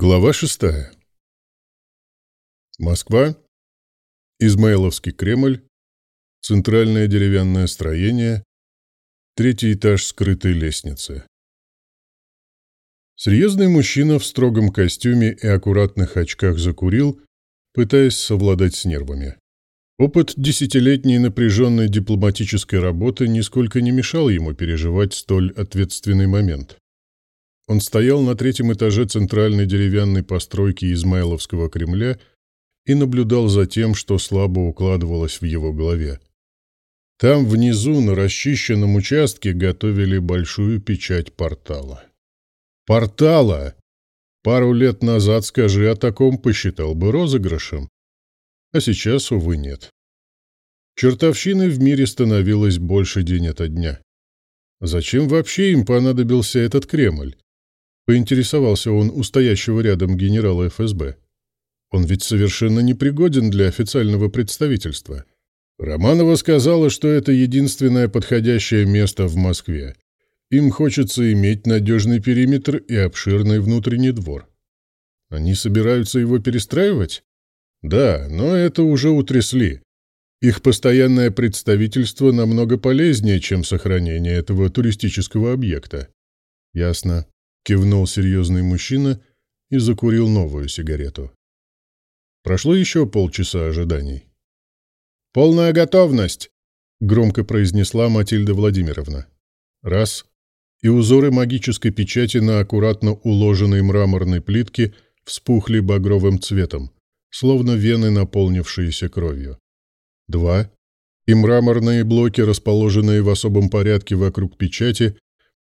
Глава шестая. Москва. Измайловский Кремль. Центральное деревянное строение. Третий этаж скрытой лестницы. Серьезный мужчина в строгом костюме и аккуратных очках закурил, пытаясь совладать с нервами. Опыт десятилетней напряженной дипломатической работы нисколько не мешал ему переживать столь ответственный момент. Он стоял на третьем этаже центральной деревянной постройки Измайловского Кремля и наблюдал за тем, что слабо укладывалось в его голове. Там внизу, на расчищенном участке, готовили большую печать портала. Портала! Пару лет назад, скажи, о таком посчитал бы розыгрышем. А сейчас, увы, нет. Чертовщины в мире становилось больше день ото дня. Зачем вообще им понадобился этот Кремль? Поинтересовался он у стоящего рядом генерала ФСБ. Он ведь совершенно непригоден для официального представительства. Романова сказала, что это единственное подходящее место в Москве. Им хочется иметь надежный периметр и обширный внутренний двор. Они собираются его перестраивать? Да, но это уже утрясли. Их постоянное представительство намного полезнее, чем сохранение этого туристического объекта. Ясно. Кивнул серьезный мужчина и закурил новую сигарету. Прошло еще полчаса ожиданий. «Полная готовность!» — громко произнесла Матильда Владимировна. Раз. И узоры магической печати на аккуратно уложенной мраморной плитке вспухли багровым цветом, словно вены, наполнившиеся кровью. Два. И мраморные блоки, расположенные в особом порядке вокруг печати,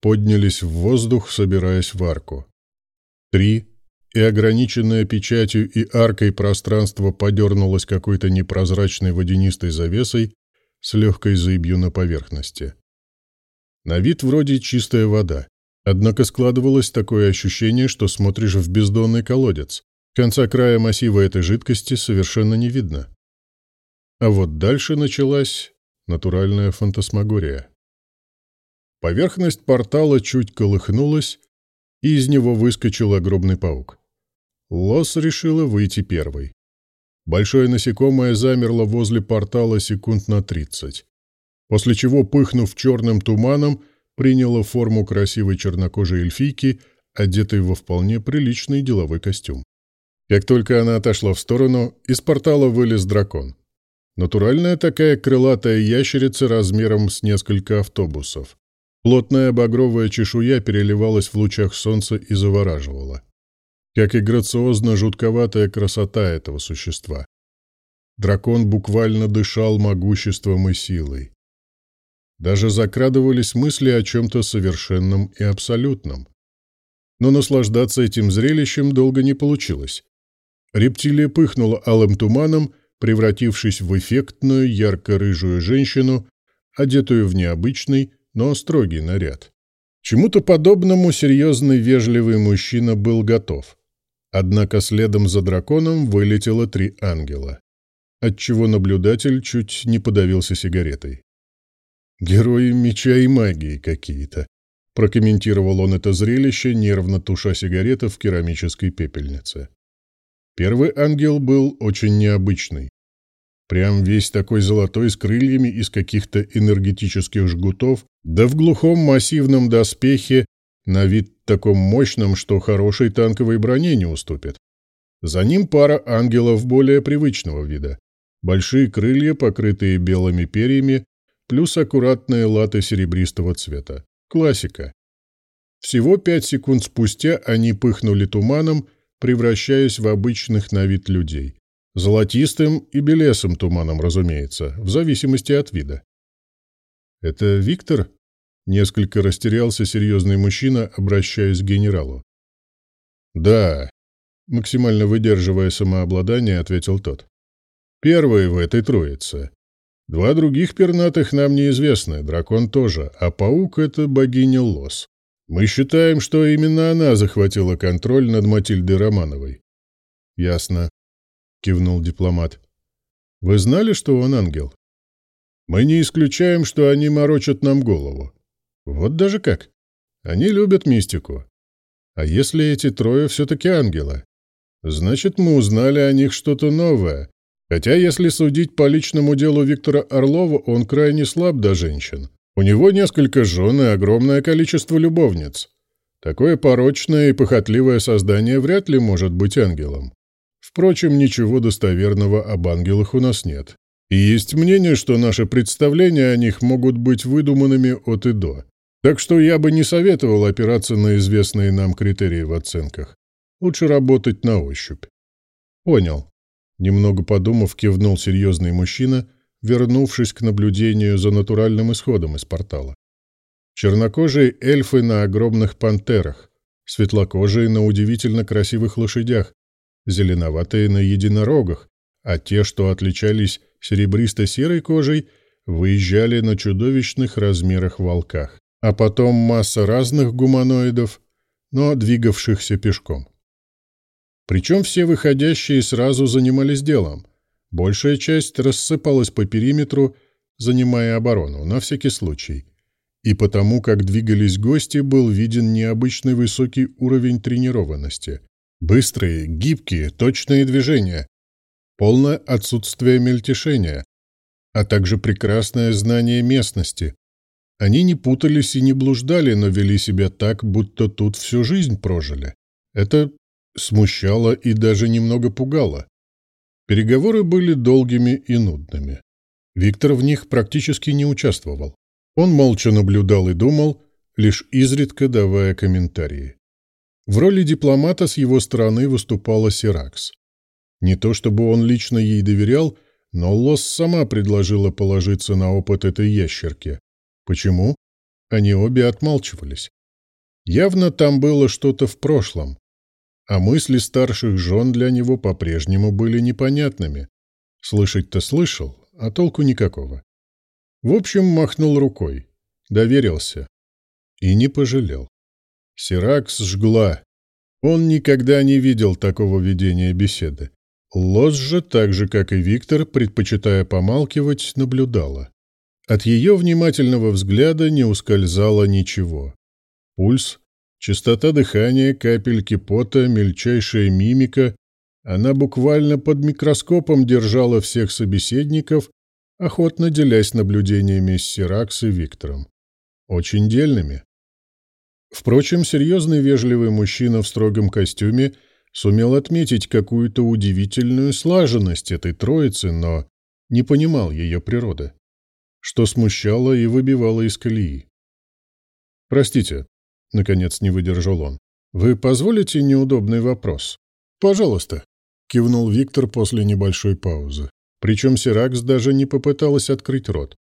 поднялись в воздух, собираясь в арку. Три, и ограниченное печатью и аркой пространство подернулось какой-то непрозрачной водянистой завесой с легкой зыбью на поверхности. На вид вроде чистая вода, однако складывалось такое ощущение, что смотришь в бездонный колодец. Конца края массива этой жидкости совершенно не видно. А вот дальше началась натуральная фантасмагория. Поверхность портала чуть колыхнулась, и из него выскочил огромный паук. Лос решила выйти первой. Большое насекомое замерло возле портала секунд на тридцать, после чего, пыхнув черным туманом, приняло форму красивой чернокожей эльфийки, одетой во вполне приличный деловой костюм. Как только она отошла в сторону, из портала вылез дракон. Натуральная такая крылатая ящерица размером с несколько автобусов. Плотная багровая чешуя переливалась в лучах солнца и завораживала. Как и грациозно жутковатая красота этого существа. Дракон буквально дышал могуществом и силой. Даже закрадывались мысли о чем-то совершенном и абсолютном. Но наслаждаться этим зрелищем долго не получилось. Рептилия пыхнула алым туманом, превратившись в эффектную ярко-рыжую женщину, одетую в необычный, но строгий наряд. Чему-то подобному серьезный вежливый мужчина был готов. Однако следом за драконом вылетело три ангела, отчего наблюдатель чуть не подавился сигаретой. «Герои меча и магии какие-то», — прокомментировал он это зрелище, нервно туша сигарета в керамической пепельнице. Первый ангел был очень необычный. Прям весь такой золотой с крыльями из каких-то энергетических жгутов, да в глухом массивном доспехе, на вид таком мощном, что хорошей танковой броне не уступит. За ним пара ангелов более привычного вида. Большие крылья, покрытые белыми перьями, плюс аккуратные латы серебристого цвета. Классика. Всего пять секунд спустя они пыхнули туманом, превращаясь в обычных на вид людей. Золотистым и белесым туманом, разумеется, в зависимости от вида. «Это Виктор?» — несколько растерялся серьезный мужчина, обращаясь к генералу. «Да», — максимально выдерживая самообладание, ответил тот. «Первый в этой троице. Два других пернатых нам неизвестны, дракон тоже, а паук — это богиня Лос. Мы считаем, что именно она захватила контроль над Матильдой Романовой». «Ясно», кивнул дипломат. Вы знали, что он ангел? Мы не исключаем, что они морочат нам голову. Вот даже как. Они любят мистику. А если эти трое все-таки ангелы? Значит, мы узнали о них что-то новое. Хотя, если судить по личному делу Виктора Орлова, он крайне слаб до женщин. У него несколько жен и огромное количество любовниц. Такое порочное и похотливое создание вряд ли может быть ангелом. Впрочем, ничего достоверного об ангелах у нас нет. И есть мнение, что наши представления о них могут быть выдуманными от и до. Так что я бы не советовал опираться на известные нам критерии в оценках. Лучше работать на ощупь. Понял. Немного подумав, кивнул серьезный мужчина, вернувшись к наблюдению за натуральным исходом из портала. Чернокожие эльфы на огромных пантерах, светлокожие на удивительно красивых лошадях, зеленоватые на единорогах, а те, что отличались серебристо-серой кожей, выезжали на чудовищных размерах волках а потом масса разных гуманоидов, но двигавшихся пешком. Причем все выходящие сразу занимались делом. Большая часть рассыпалась по периметру, занимая оборону, на всякий случай. И потому, как двигались гости, был виден необычный высокий уровень тренированности. Быстрые, гибкие, точные движения, полное отсутствие мельтешения, а также прекрасное знание местности, они не путались и не блуждали, но вели себя так, будто тут всю жизнь прожили. Это смущало и даже немного пугало. Переговоры были долгими и нудными. Виктор в них практически не участвовал. Он молча наблюдал и думал, лишь изредка давая комментарии. В роли дипломата с его стороны выступала Сиракс. Не то чтобы он лично ей доверял, но Лос сама предложила положиться на опыт этой ящерки. Почему? Они обе отмалчивались. Явно там было что-то в прошлом, а мысли старших жен для него по-прежнему были непонятными. Слышать-то слышал, а толку никакого. В общем, махнул рукой, доверился и не пожалел. Сиракс жгла. Он никогда не видел такого ведения беседы. Лос же, так же, как и Виктор, предпочитая помалкивать, наблюдала. От ее внимательного взгляда не ускользало ничего. Пульс, частота дыхания, капельки пота, мельчайшая мимика. Она буквально под микроскопом держала всех собеседников, охотно делясь наблюдениями с Сиракс и Виктором. Очень дельными. Впрочем, серьезный вежливый мужчина в строгом костюме сумел отметить какую-то удивительную слаженность этой троицы, но не понимал ее природы что смущало и выбивало из колеи. «Простите», — наконец не выдержал он, — «вы позволите неудобный вопрос?» «Пожалуйста», — кивнул Виктор после небольшой паузы. Причем Сиракс даже не попыталась открыть рот,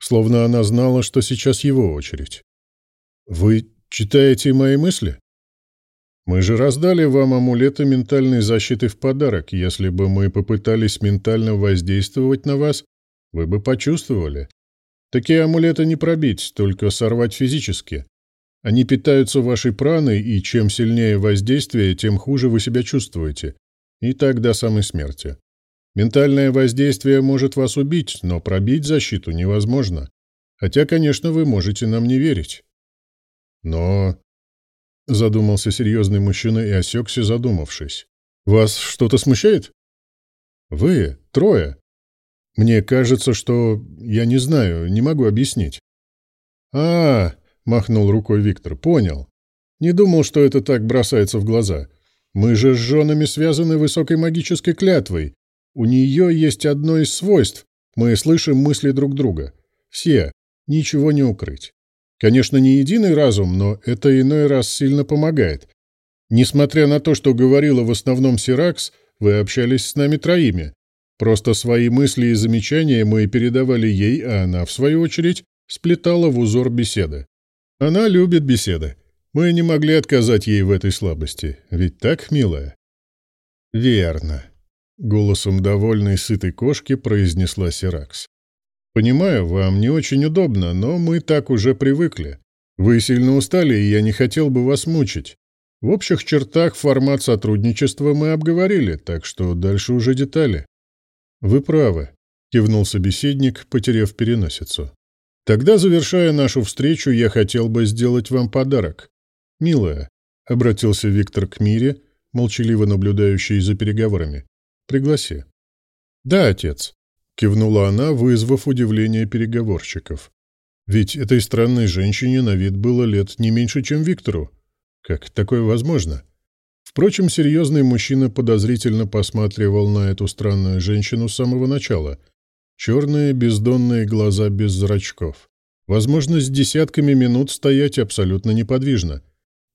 словно она знала, что сейчас его очередь. «Вы читаете мои мысли?» «Мы же раздали вам амулеты ментальной защиты в подарок. Если бы мы попытались ментально воздействовать на вас, вы бы почувствовали. Такие амулеты не пробить, только сорвать физически. Они питаются вашей праной, и чем сильнее воздействие, тем хуже вы себя чувствуете. И так до самой смерти. Ментальное воздействие может вас убить, но пробить защиту невозможно. Хотя, конечно, вы можете нам не верить. Но... Задумался серьезный мужчина и осекся, задумавшись. Вас что-то смущает? Вы, трое, мне кажется, что... Я не знаю, не могу объяснить. а, махнул рукой Виктор. «Понял. Не думал, что это так бросается в глаза. Мы же с женами связаны высокой магической клятвой. У нее есть одно из свойств. Мы слышим мысли друг друга. Все. Ничего не укрыть. Конечно, не единый разум, но это иной раз сильно помогает. Несмотря на то, что говорила в основном Сиракс, вы общались с нами троими. Просто свои мысли и замечания мы передавали ей, а она, в свою очередь, сплетала в узор беседы. Она любит беседы. Мы не могли отказать ей в этой слабости. Ведь так, милая? Верно. Голосом довольной сытой кошки произнесла Сиракс. Понимаю, вам не очень удобно, но мы так уже привыкли. Вы сильно устали, и я не хотел бы вас мучить. В общих чертах формат сотрудничества мы обговорили, так что дальше уже детали. «Вы правы», — кивнул собеседник, потеряв переносицу. «Тогда, завершая нашу встречу, я хотел бы сделать вам подарок. Милая, обратился Виктор к Мире, молчаливо наблюдающей за переговорами. «Пригласи». «Да, отец», — кивнула она, вызвав удивление переговорщиков. «Ведь этой странной женщине на вид было лет не меньше, чем Виктору. Как такое возможно?» Впрочем, серьезный мужчина подозрительно посматривал на эту странную женщину с самого начала. Черные бездонные глаза без зрачков. Возможность десятками минут стоять абсолютно неподвижно.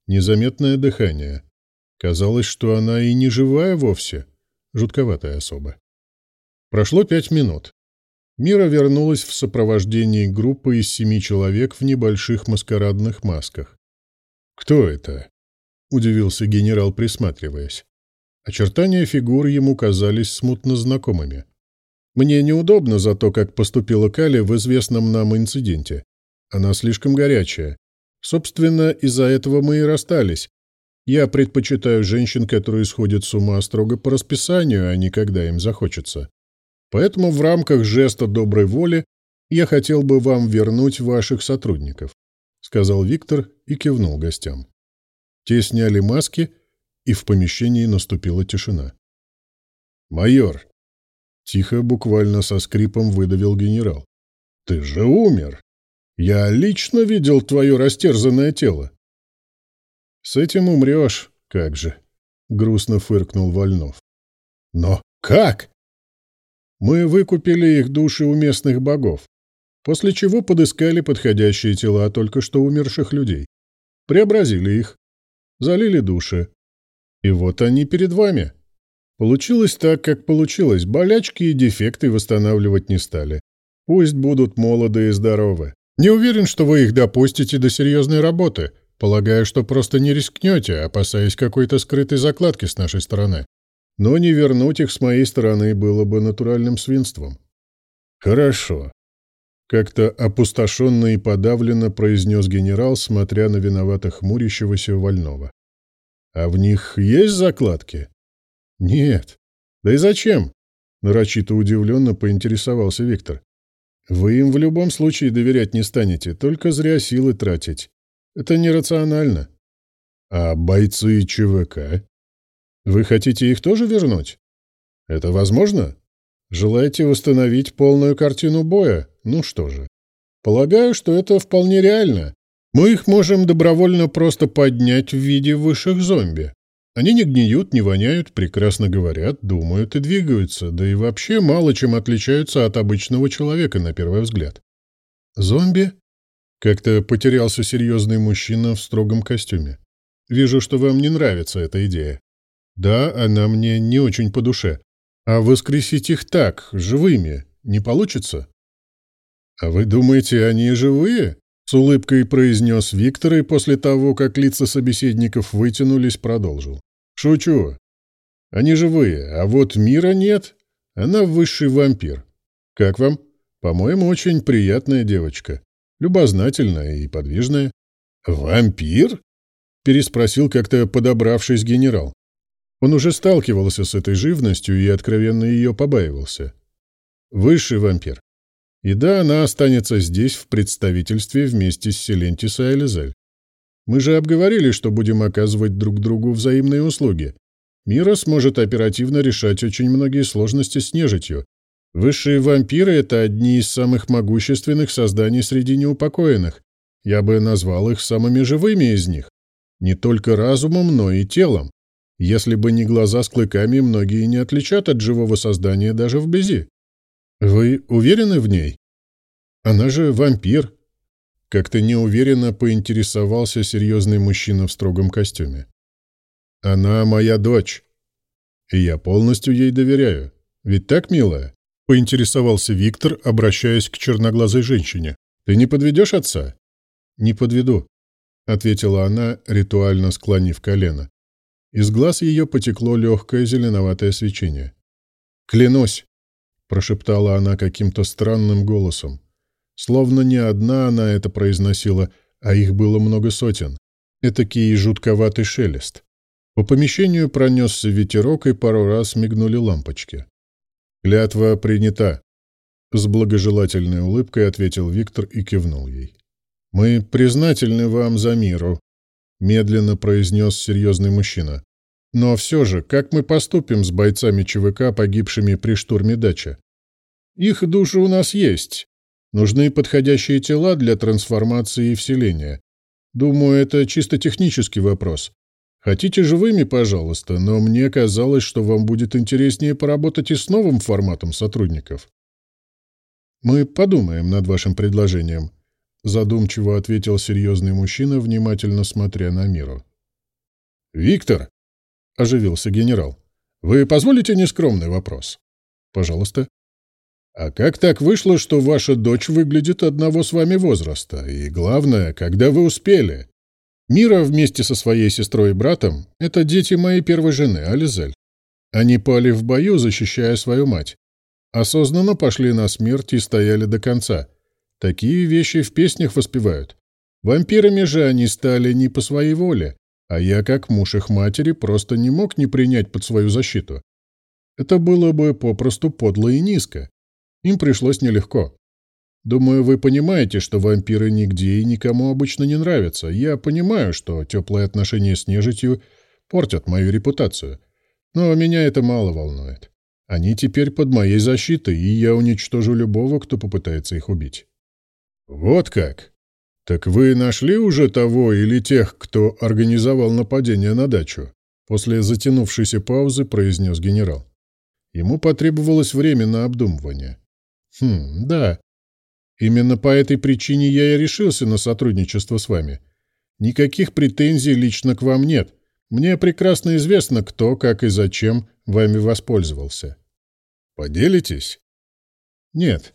Незаметное дыхание. Казалось, что она и не живая вовсе. Жутковатая особа. Прошло пять минут. Мира вернулась в сопровождении группы из семи человек в небольших маскарадных масках. «Кто это?» — удивился генерал, присматриваясь. Очертания фигур ему казались смутно знакомыми. «Мне неудобно за то, как поступила Кали в известном нам инциденте. Она слишком горячая. Собственно, из-за этого мы и расстались. Я предпочитаю женщин, которые сходят с ума строго по расписанию, а не когда им захочется. Поэтому в рамках жеста доброй воли я хотел бы вам вернуть ваших сотрудников», — сказал Виктор и кивнул гостям. Те сняли маски, и в помещении наступила тишина. «Майор!» — тихо, буквально со скрипом выдавил генерал. «Ты же умер!» Я лично видел твое растерзанное тело. С этим умрешь, как же, грустно фыркнул Вольнов. Но как? Мы выкупили их души у местных богов, после чего подыскали подходящие тела только что умерших людей, преобразили их, залили души. И вот они перед вами. Получилось так, как получилось. Болячки и дефекты восстанавливать не стали. Пусть будут молоды и здоровы. Не уверен, что вы их допустите до серьезной работы. Полагаю, что просто не рискнете, опасаясь какой-то скрытой закладки с нашей стороны. Но не вернуть их с моей стороны было бы натуральным свинством. Хорошо. Как-то опустошенно и подавленно произнес генерал, смотря на виновато хмурящегося Вольного. А в них есть закладки? Нет. Да и зачем? Нарочито удивленно поинтересовался Виктор. Вы им в любом случае доверять не станете, только зря силы тратить. Это нерационально. А бойцы ЧВК? Вы хотите их тоже вернуть? Это возможно? Желаете восстановить полную картину боя? Ну что же. Полагаю, что это вполне реально. Мы их можем добровольно просто поднять в виде высших зомби. Они не гниют, не воняют, прекрасно говорят, думают и двигаются, да и вообще мало чем отличаются от обычного человека на первый взгляд. Зомби? Как-то потерялся серьезный мужчина в строгом костюме. Вижу, что вам не нравится эта идея. Да, она мне не очень по душе. А воскресить их так, живыми, не получится? А вы думаете, они живые? С улыбкой произнес Виктор и после того, как лица собеседников вытянулись, продолжил. «Шучу. Они живые, а вот мира нет. Она высший вампир. Как вам? По-моему, очень приятная девочка. Любознательная и подвижная». «Вампир?» — переспросил как-то подобравшись генерал. Он уже сталкивался с этой живностью и откровенно ее побаивался. «Высший вампир. И да, она останется здесь в представительстве вместе с Селентис и Элизель. Мы же обговорили, что будем оказывать друг другу взаимные услуги. Мира сможет оперативно решать очень многие сложности с нежитью. Высшие вампиры — это одни из самых могущественных созданий среди неупокоенных. Я бы назвал их самыми живыми из них. Не только разумом, но и телом. Если бы не глаза с клыками, многие не отличат от живого создания даже вблизи. Вы уверены в ней? Она же вампир. Как-то неуверенно поинтересовался серьезный мужчина в строгом костюме. Она моя дочь. И я полностью ей доверяю. Ведь так, милая? Поинтересовался Виктор, обращаясь к черноглазой женщине. Ты не подведешь отца? Не подведу, ответила она, ритуально склонив колено. Из глаз ее потекло легкое зеленоватое свечение. «Клянусь!» прошептала она каким-то странным голосом. Словно не одна она это произносила, а их было много сотен. Этакий жутковатый шелест. По помещению пронесся ветерок, и пару раз мигнули лампочки. «Клятва принята», — с благожелательной улыбкой ответил Виктор и кивнул ей. «Мы признательны вам за миру», — медленно произнес серьезный мужчина. Но все же, как мы поступим с бойцами ЧВК, погибшими при штурме дачи? Их души у нас есть. Нужны подходящие тела для трансформации и вселения. Думаю, это чисто технический вопрос. Хотите живыми, пожалуйста, но мне казалось, что вам будет интереснее поработать и с новым форматом сотрудников. Мы подумаем над вашим предложением, задумчиво ответил серьезный мужчина, внимательно смотря на Миру. Виктор, оживился генерал, вы позволите нескромный вопрос? Пожалуйста. А как так вышло, что ваша дочь выглядит одного с вами возраста? И главное, когда вы успели? Мира вместе со своей сестрой и братом — это дети моей первой жены, Ализель. Они пали в бою, защищая свою мать. Осознанно пошли на смерть и стояли до конца. Такие вещи в песнях воспевают. Вампирами же они стали не по своей воле, а я, как муж их матери, просто не мог не принять под свою защиту. Это было бы попросту подло и низко. Им пришлось нелегко. Думаю, вы понимаете, что вампиры нигде и никому обычно не нравятся. Я понимаю, что теплые отношения с нежитью портят мою репутацию. Но меня это мало волнует. Они теперь под моей защитой, и я уничтожу любого, кто попытается их убить. Вот как? Так вы нашли уже того или тех, кто организовал нападение на дачу? После затянувшейся паузы произнес генерал. Ему потребовалось время на обдумывание. Хм, да, Именно по этой причине я и решился на сотрудничество с вами. Никаких претензий лично к вам нет. Мне прекрасно известно, кто, как и зачем вами воспользовался. Поделитесь? Нет.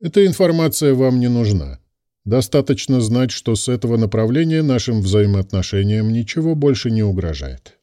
Эта информация вам не нужна. Достаточно знать, что с этого направления нашим взаимоотношениям ничего больше не угрожает.